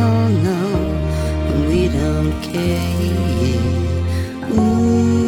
all know when we don't care. Ooh.